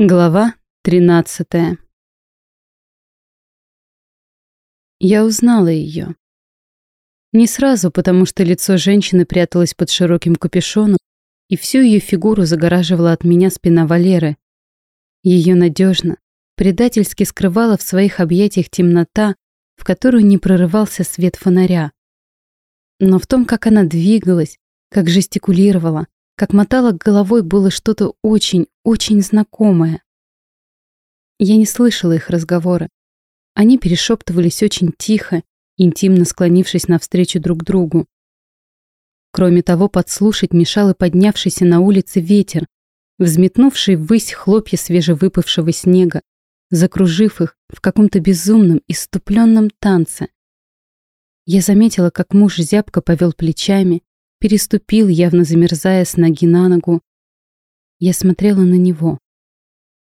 Глава 13 Я узнала ее. Не сразу, потому что лицо женщины пряталось под широким капюшоном, и всю ее фигуру загораживала от меня спина Валеры. Ее надежно, предательски скрывала в своих объятиях темнота, в которую не прорывался свет фонаря. Но в том, как она двигалась, как жестикулировала, как мотала головой, было что-то очень, очень знакомое. Я не слышала их разговора. Они перешептывались очень тихо, интимно склонившись навстречу друг другу. Кроме того, подслушать мешал и поднявшийся на улице ветер, взметнувший ввысь хлопья свежевыпавшего снега, закружив их в каком-то безумном, иступленном танце. Я заметила, как муж зябко повел плечами, переступил, явно замерзая с ноги на ногу. Я смотрела на него,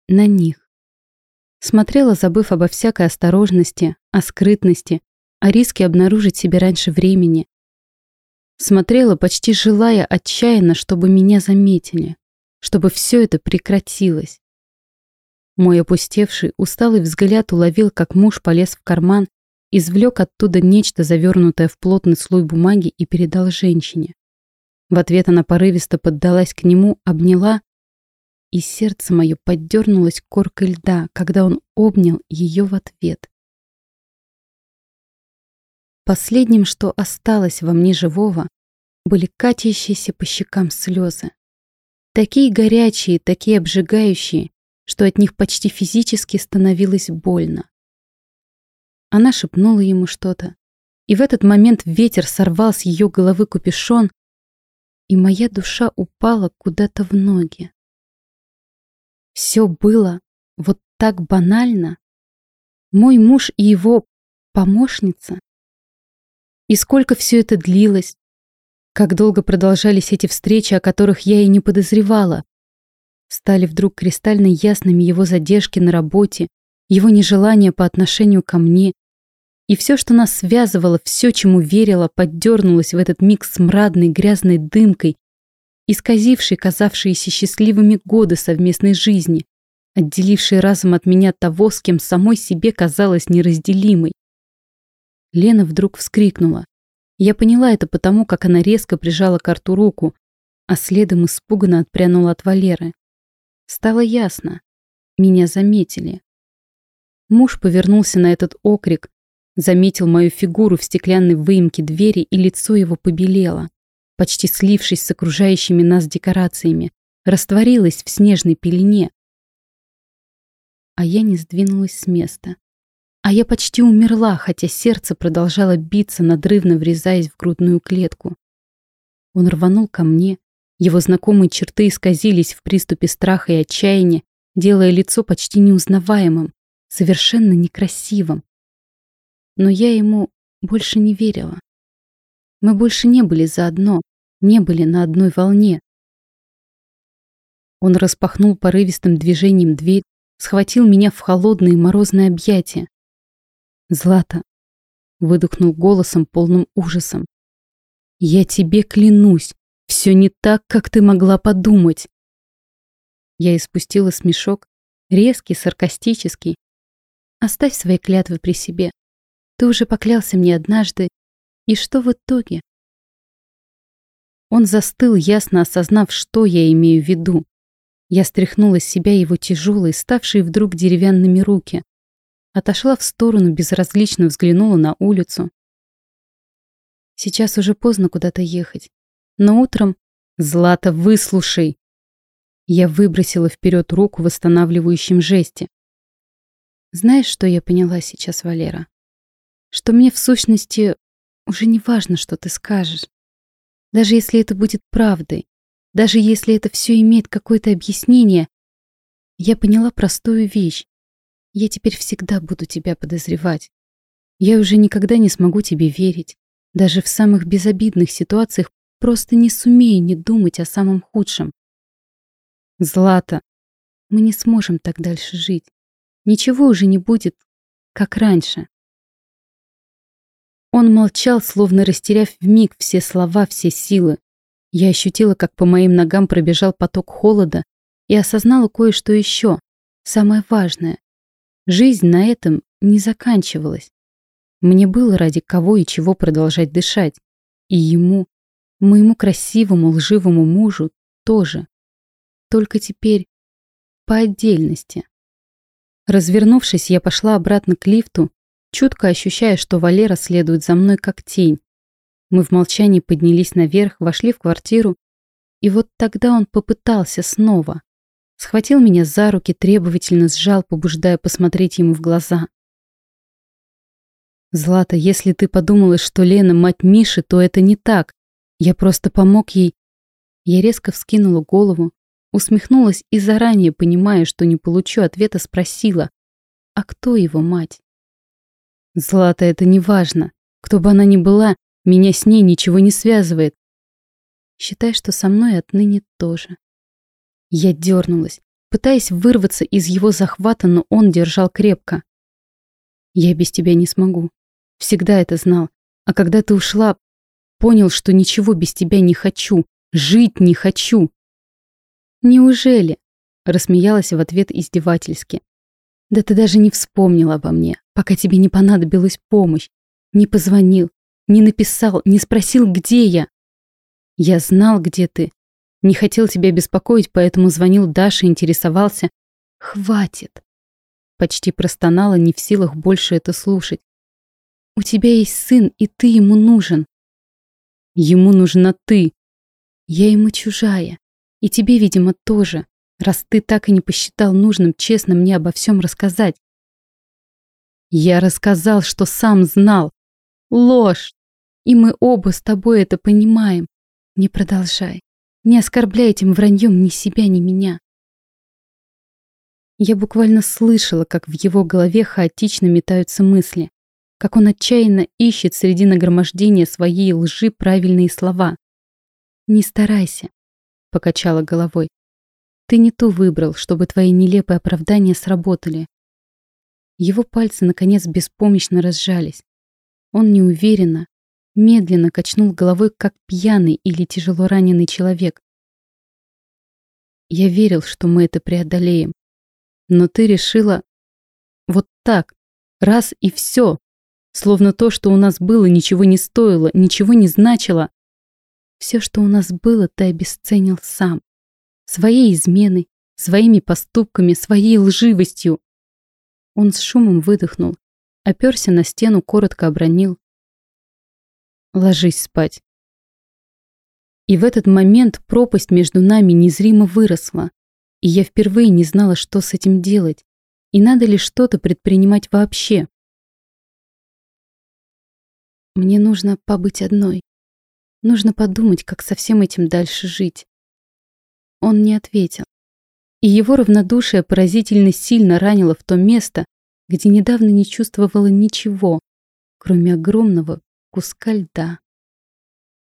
на них. Смотрела, забыв обо всякой осторожности, о скрытности, о риске обнаружить себя раньше времени. Смотрела, почти желая отчаянно, чтобы меня заметили, чтобы все это прекратилось. Мой опустевший, усталый взгляд уловил, как муж полез в карман, извлек оттуда нечто, завернутое в плотный слой бумаги и передал женщине. В ответ она порывисто поддалась к нему, обняла, и сердце мое поддернулось коркой льда, когда он обнял ее в ответ. Последним, что осталось во мне живого, были катящиеся по щекам слезы. Такие горячие, такие обжигающие, что от них почти физически становилось больно. Она шепнула ему что-то, и в этот момент ветер сорвал с ее головы капюшон, и моя душа упала куда-то в ноги. Все было вот так банально. Мой муж и его помощница. И сколько все это длилось. Как долго продолжались эти встречи, о которых я и не подозревала. Стали вдруг кристально ясными его задержки на работе, его нежелание по отношению ко мне, и все, что нас связывало, все, чему верила, поддернулось в этот миг смрадной грязной дымкой, исказившей казавшиеся счастливыми годы совместной жизни, отделившей разом от меня того, с кем самой себе казалось неразделимой. Лена вдруг вскрикнула. Я поняла это потому, как она резко прижала к рту руку, а следом испуганно отпрянула от Валеры. Стало ясно. Меня заметили. Муж повернулся на этот окрик, Заметил мою фигуру в стеклянной выемке двери, и лицо его побелело, почти слившись с окружающими нас декорациями, растворилось в снежной пелене. А я не сдвинулась с места. А я почти умерла, хотя сердце продолжало биться, надрывно врезаясь в грудную клетку. Он рванул ко мне, его знакомые черты исказились в приступе страха и отчаяния, делая лицо почти неузнаваемым, совершенно некрасивым, но я ему больше не верила. Мы больше не были заодно, не были на одной волне. Он распахнул порывистым движением дверь, схватил меня в холодные морозные объятия. «Злата!» — выдохнул голосом, полным ужасом. «Я тебе клянусь, все не так, как ты могла подумать!» Я испустила смешок, резкий, саркастический. «Оставь свои клятвы при себе. Ты уже поклялся мне однажды. И что в итоге? Он застыл, ясно осознав, что я имею в виду. Я стряхнула с себя его тяжелые, ставшие вдруг деревянными руки. Отошла в сторону, безразлично взглянула на улицу. Сейчас уже поздно куда-то ехать. Но утром... Злата, выслушай! Я выбросила вперед руку в восстанавливающем жесте. Знаешь, что я поняла сейчас, Валера? Что мне в сущности уже не важно, что ты скажешь. Даже если это будет правдой, даже если это все имеет какое-то объяснение, я поняла простую вещь. Я теперь всегда буду тебя подозревать. Я уже никогда не смогу тебе верить. Даже в самых безобидных ситуациях просто не сумею не думать о самом худшем. Злата, мы не сможем так дальше жить. Ничего уже не будет, как раньше. Он молчал, словно растеряв в миг все слова, все силы. Я ощутила, как по моим ногам пробежал поток холода и осознала кое-что еще. самое важное. Жизнь на этом не заканчивалась. Мне было ради кого и чего продолжать дышать. И ему, моему красивому лживому мужу, тоже. Только теперь по отдельности. Развернувшись, я пошла обратно к лифту, чутко ощущая, что Валера следует за мной как тень. Мы в молчании поднялись наверх, вошли в квартиру, и вот тогда он попытался снова. Схватил меня за руки, требовательно сжал, побуждая посмотреть ему в глаза. «Злата, если ты подумала, что Лена мать Миши, то это не так. Я просто помог ей». Я резко вскинула голову, усмехнулась и заранее, понимая, что не получу ответа, спросила, «А кто его мать?» «Злата, это не важно. Кто бы она ни была, меня с ней ничего не связывает. Считай, что со мной отныне тоже». Я дернулась, пытаясь вырваться из его захвата, но он держал крепко. «Я без тебя не смогу. Всегда это знал. А когда ты ушла, понял, что ничего без тебя не хочу, жить не хочу». «Неужели?» — рассмеялась в ответ издевательски. «Да ты даже не вспомнил обо мне, пока тебе не понадобилась помощь. Не позвонил, не написал, не спросил, где я. Я знал, где ты, не хотел тебя беспокоить, поэтому звонил Даше, интересовался. Хватит. Почти простонала, не в силах больше это слушать. У тебя есть сын, и ты ему нужен. Ему нужна ты. Я ему чужая. И тебе, видимо, тоже, раз ты так и не посчитал нужным честно мне обо всем рассказать. Я рассказал, что сам знал. Ложь. И мы оба с тобой это понимаем. Не продолжай. Не оскорбляй этим враньем ни себя, ни меня. Я буквально слышала, как в его голове хаотично метаются мысли, как он отчаянно ищет среди нагромождения своей лжи правильные слова. «Не старайся», — покачала головой. «Ты не ту выбрал, чтобы твои нелепые оправдания сработали». Его пальцы, наконец, беспомощно разжались. Он неуверенно, медленно качнул головой, как пьяный или тяжело раненый человек. Я верил, что мы это преодолеем. Но ты решила вот так, раз и все. Словно то, что у нас было, ничего не стоило, ничего не значило. Все, что у нас было, ты обесценил сам. Своей изменой, своими поступками, своей лживостью. Он с шумом выдохнул, оперся на стену, коротко обронил. Ложись спать. И в этот момент пропасть между нами незримо выросла, и я впервые не знала, что с этим делать, и надо ли что-то предпринимать вообще. Мне нужно побыть одной. Нужно подумать, как со всем этим дальше жить. Он не ответил. И его равнодушие поразительно сильно ранило в то место, где недавно не чувствовала ничего, кроме огромного куска льда.